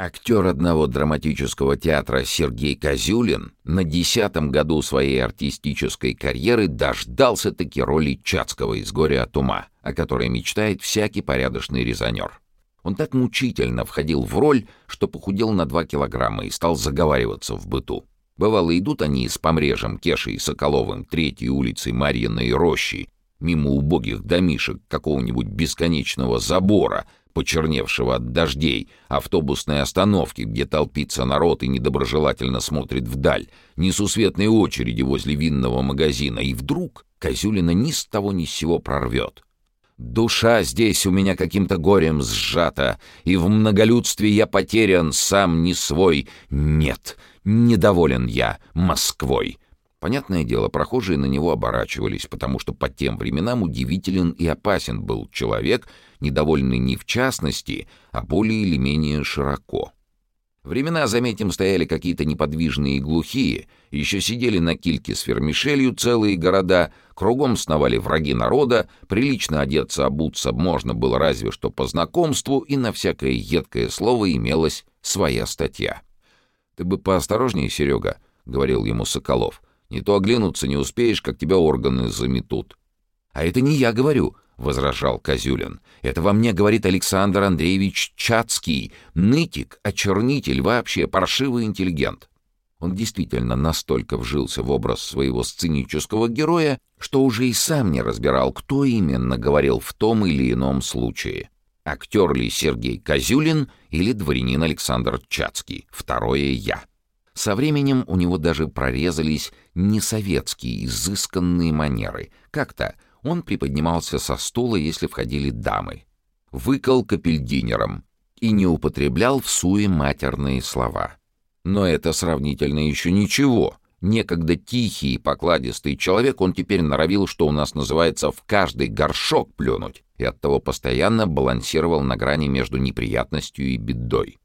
Актер одного драматического театра Сергей Козюлин на десятом году своей артистической карьеры дождался-таки роли Чацкого из «Горя от ума», о которой мечтает всякий порядочный резонер. Он так мучительно входил в роль, что похудел на два килограмма и стал заговариваться в быту. Бывало, идут они с помрежем Кешей и Соколовым третьей улицей Марьиной рощи, мимо убогих домишек какого-нибудь бесконечного забора, почерневшего от дождей, автобусной остановки, где толпится народ и недоброжелательно смотрит вдаль, несусветной очереди возле винного магазина, и вдруг Козюлина ни с того ни с сего прорвет. Душа здесь у меня каким-то горем сжата, и в многолюдстве я потерян, сам не свой. Нет, недоволен я Москвой. Понятное дело, прохожие на него оборачивались, потому что по тем временам удивителен и опасен был человек, недовольный не в частности, а более или менее широко. Времена, заметим, стояли какие-то неподвижные и глухие, еще сидели на кильке с вермишелью целые города, кругом сновали враги народа, прилично одеться, обуться можно было разве что по знакомству, и на всякое едкое слово имелась своя статья. «Ты бы поосторожнее, Серега», — говорил ему Соколов, — не то оглянуться не успеешь, как тебя органы заметут. — А это не я говорю, — возражал Козюлин. — Это во мне говорит Александр Андреевич Чацкий, нытик, очернитель, вообще паршивый интеллигент. Он действительно настолько вжился в образ своего сценического героя, что уже и сам не разбирал, кто именно говорил в том или ином случае. Актер ли Сергей Козюлин или дворянин Александр Чацкий, второе «я». Со временем у него даже прорезались несоветские, изысканные манеры. Как-то он приподнимался со стула, если входили дамы. Выкал капельдинером и не употреблял в суе матерные слова. Но это сравнительно еще ничего. Некогда тихий и покладистый человек, он теперь норовил, что у нас называется, в каждый горшок плюнуть, и оттого постоянно балансировал на грани между неприятностью и бедой.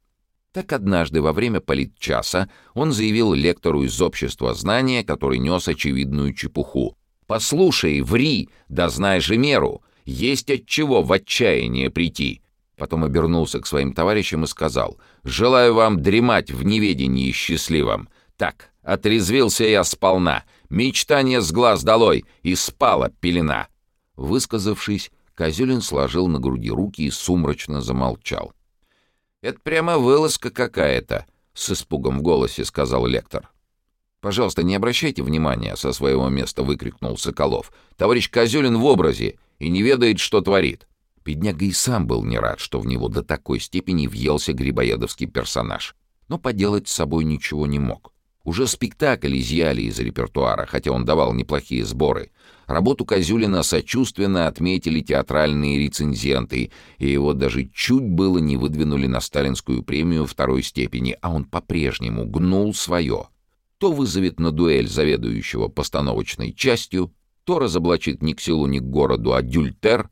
Так однажды во время политчаса он заявил лектору из общества знания, который нес очевидную чепуху. «Послушай, ври, да знай же меру, есть от чего в отчаяние прийти». Потом обернулся к своим товарищам и сказал, «Желаю вам дремать в неведении счастливом. Так, отрезвился я сполна, мечтание с глаз долой, и спала пелена». Высказавшись, Козюлин сложил на груди руки и сумрачно замолчал. «Это прямо вылазка какая-то», — с испугом в голосе сказал лектор. «Пожалуйста, не обращайте внимания», — со своего места выкрикнул Соколов. «Товарищ Козюлин в образе и не ведает, что творит». Бедняга и сам был не рад, что в него до такой степени въелся грибоедовский персонаж. Но поделать с собой ничего не мог. Уже спектакль изъяли из репертуара, хотя он давал неплохие сборы. Работу Козюлина сочувственно отметили театральные рецензенты, и его даже чуть было не выдвинули на сталинскую премию второй степени, а он по-прежнему гнул свое. То вызовет на дуэль заведующего постановочной частью, то разоблачит ни к селу, ни к городу, а дюльтер.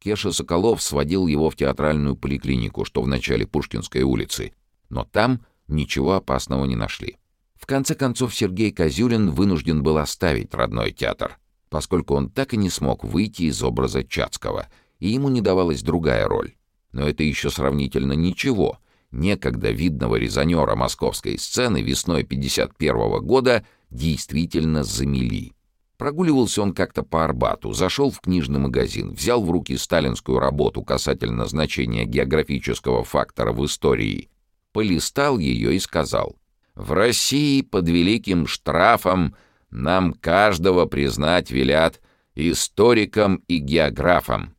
Кеша Соколов сводил его в театральную поликлинику, что в начале Пушкинской улицы, но там ничего опасного не нашли. В конце концов, Сергей Козюлин вынужден был оставить родной театр, поскольку он так и не смог выйти из образа Чацкого, и ему не давалась другая роль. Но это еще сравнительно ничего. Некогда видного резонера московской сцены весной 51 -го года действительно замели. Прогуливался он как-то по Арбату, зашел в книжный магазин, взял в руки сталинскую работу касательно значения географического фактора в истории, полистал ее и сказал — в России под великим штрафом нам каждого признать велят историком и географом.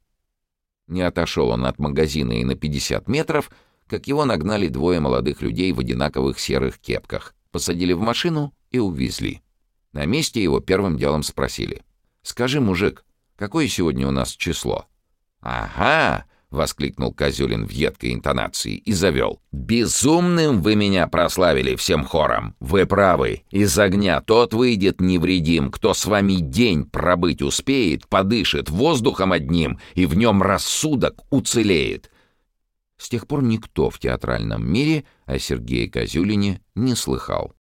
Не отошел он от магазина и на 50 метров, как его нагнали двое молодых людей в одинаковых серых кепках, посадили в машину и увезли. На месте его первым делом спросили. «Скажи, мужик, какое сегодня у нас число?» «Ага, — воскликнул Козюлин в едкой интонации и завел. «Безумным вы меня прославили всем хором! Вы правы! Из огня тот выйдет невредим, кто с вами день пробыть успеет, подышит воздухом одним, и в нем рассудок уцелеет!» С тех пор никто в театральном мире о Сергее Козюлине не слыхал.